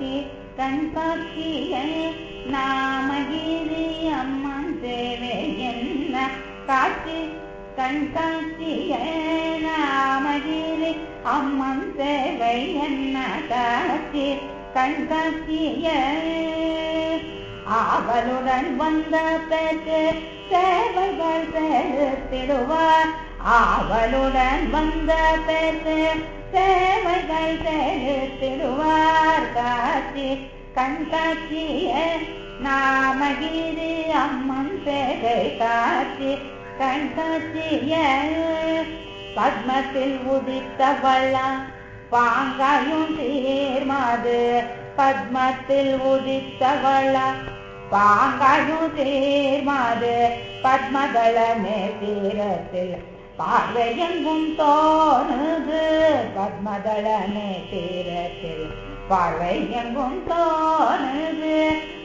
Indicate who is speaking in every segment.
Speaker 1: காட்சி கண்காட்சிய நாமகிரி அம்மன் சேவை என்ன? காட்சி கண்காட்சிய நாமகிரி அம்மன் தேவை என்ன? காட்சி கண்காட்சிய ஆவலுடன் வந்த பேச்சு சேவைகள் செலுத்திடுவார் ஆவலுடன் வந்த பேச்சு சேவைகள் செலுத்திடுவார் காட்சி கண் காட்சிய நாமகிரி அம்மன் பேரை காட்சி கண் காட்சிய பத்மத்தில் உதித்த வள்ளம் பாங்காயும் தேர்மாது பத்மத்தில் உதித்த வள்ளம் பாங்காயும் தேர்மாது பத்மதளமே தீரத்தில் பார்வையெங்கும் தோணுது. பத்மதளமே தீரத்தில் பார்வையெங்கும் தோணுது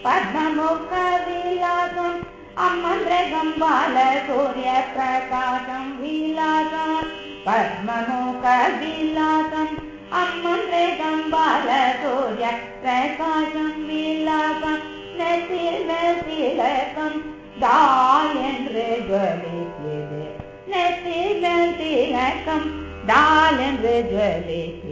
Speaker 1: பத்மமுக விலாசம் அம்மன் ரகம்பால சூரிய பிரகாசம் விலாசம் பத்மமுக விலாசம் அம்மன் ரகம்பால சூரிய பிரகாசம் விலாசம் நெத்தில் திலகம் தால் என்று ஜலிக்குது நெத்தில் திலகம் தால் என்று ஜலிக்குது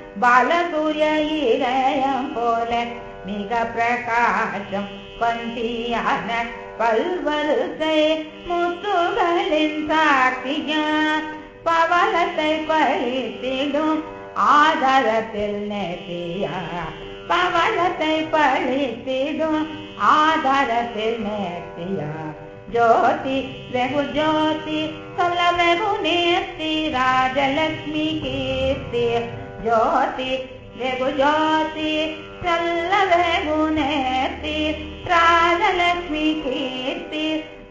Speaker 1: பாலசூரிய இதயம் போல மிக பிரகாசம் பந்தியான பல்வரிசை முத்துகளின் சாட்சிய பவளத்தை பழித்திடும் ஆதாரத்தில் நேசியா பவளத்தை பழித்திடும் ஆதாரத்தில் நேசியா ஜோதி வெகு ஜோதி சொல்ல வெகு நேர்த்தி ராஜலக்ஷ்மி கீர்த்தி ज्योति रघुज्योति गुणे काललक्ष्मि कीर्ति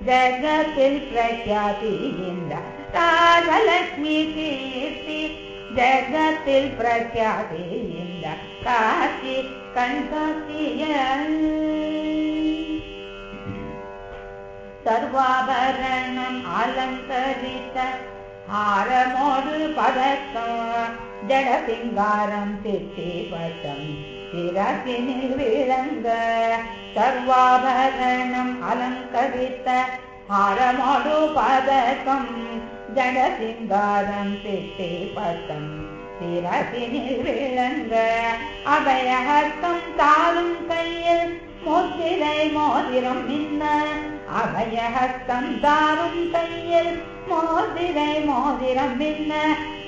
Speaker 1: जगति प्रख्याति कालक्ष्मि कीर्ति जगति प्रख्याति काति कण्ठिय सर्वाभरणम् आलंकरित आरमोरु पदक जडसिङ्गारं ते पतम् विरङ्गम् अलङ्करि आरमनुपकम् जडसिङ्गारं ते पतम् निर्वि अभय हस्ं तय मोदै मोदरं वि अभय हस्ं तां कयल् मोदै मोदरं वि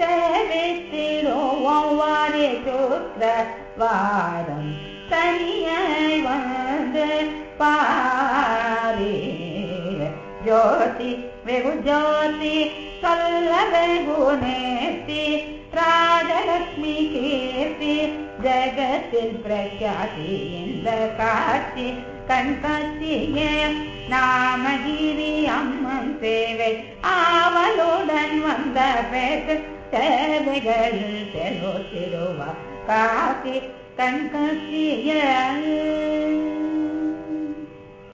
Speaker 1: கவித்திருவாரே சுக்கரவாரம் தனியாய் வந்து பாரே ஜோதி வெகு ஜோதி சொல்ல வெகு நேர்த்தி ராஜலட்சுமி கீர்த்தி ஜகத்தில் वारं இந்த காட்சி जग நாமகிரி அம்மன் சேவை ஆவலுடன் வந்த व का कङ्कल्